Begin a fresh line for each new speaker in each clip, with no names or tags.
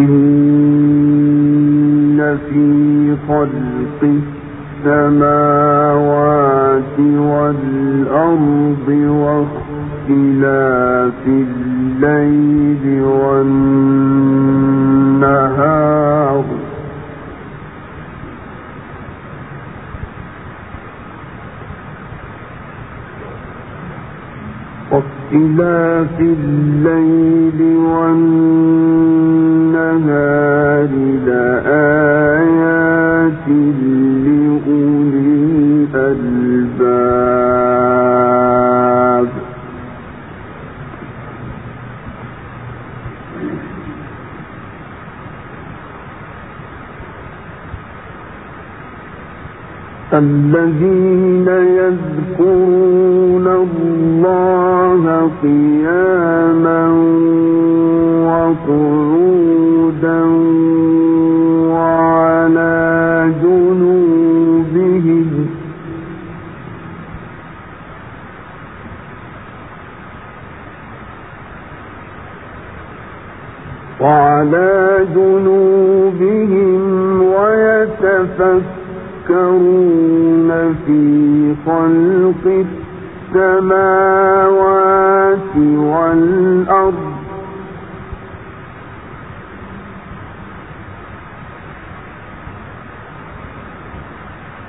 إن في خلق السماوات والأرض واختلاف الليل والنهار واختلاف الليل والنهار الذين يذكرون الله قياما وعلى جنوبهم ويتفكرون يتفكرون في خلق السماوات والأرض.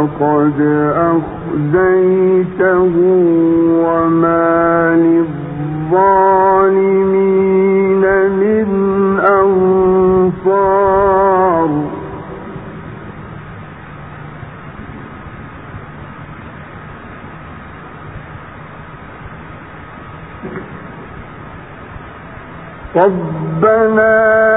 فقد أخزيته وما للظالمين من أنصار. ربنا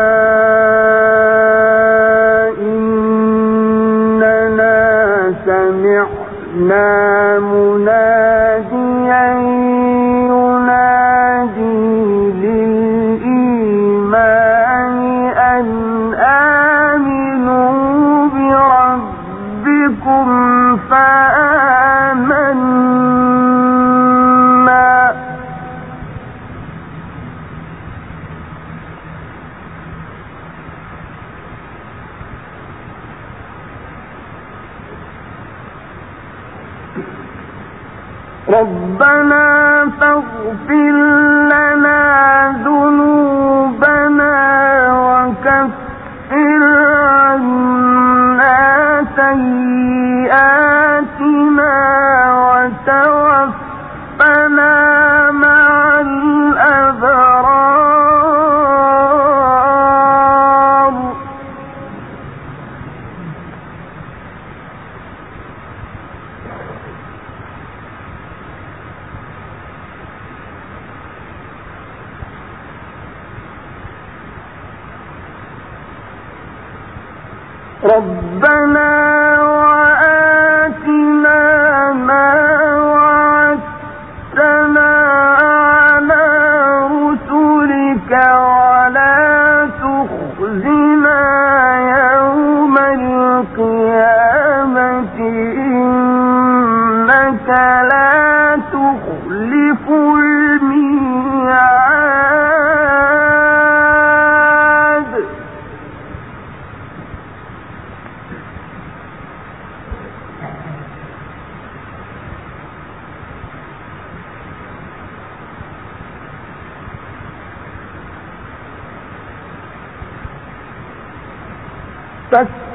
ربنا فاغفر لنا ذنوبنا وكفر عنا سيئاتنا.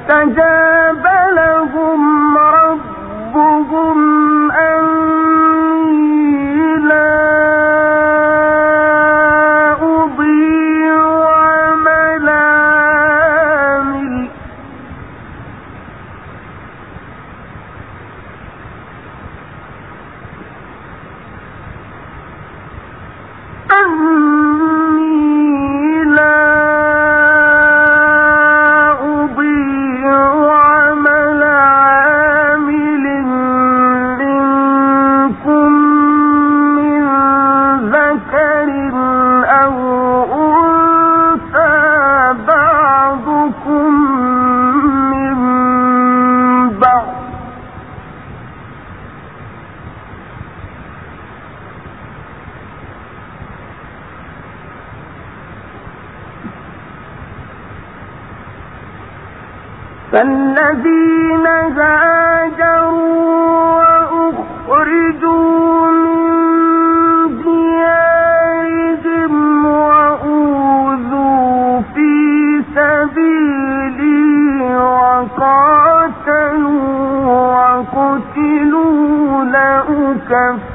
فاستجاب لهم فالذين هاجروا وأخرجوا من وأوذوا في سبيلي وقاتلوا وقتلوا لأكفرن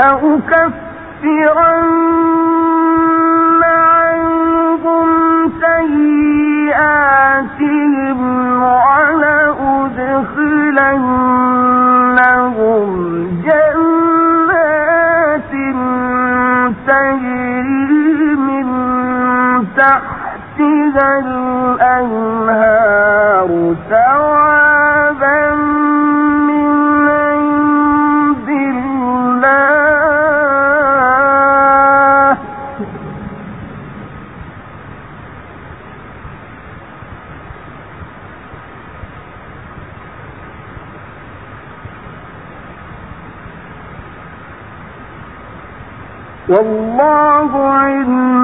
لأكفرن والله عنده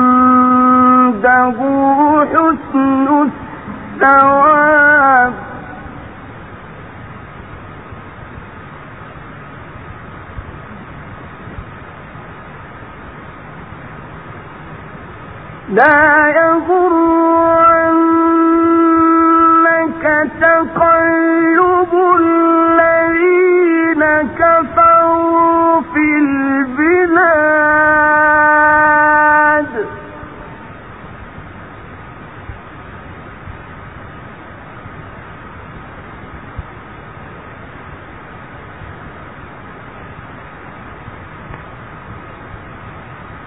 حسن الثواب. لا يغرنك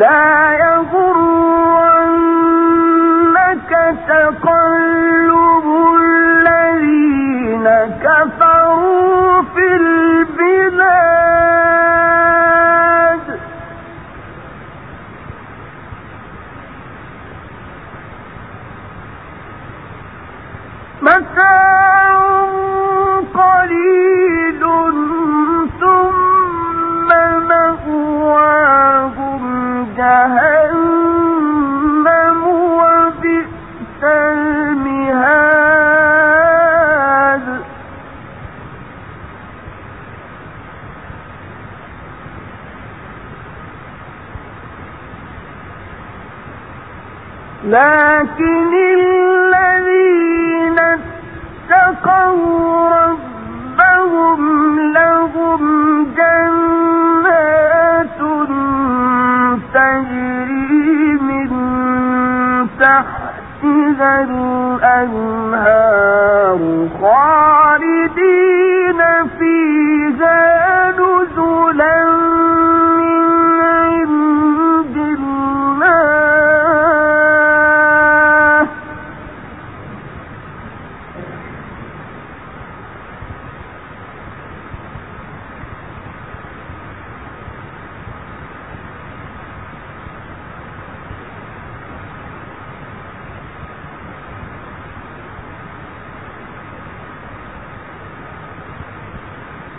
لا يغرنك تقلب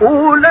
عند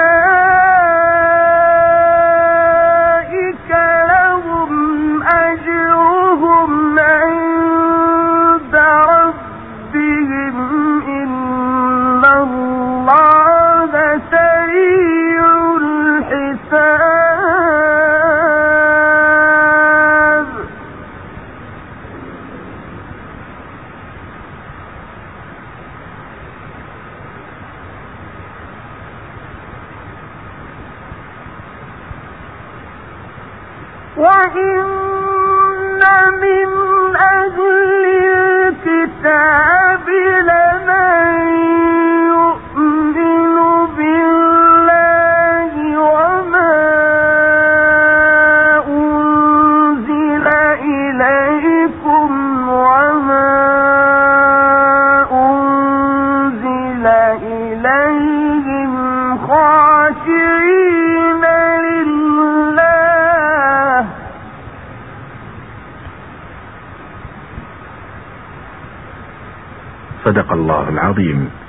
الله
صدق الله العظيم.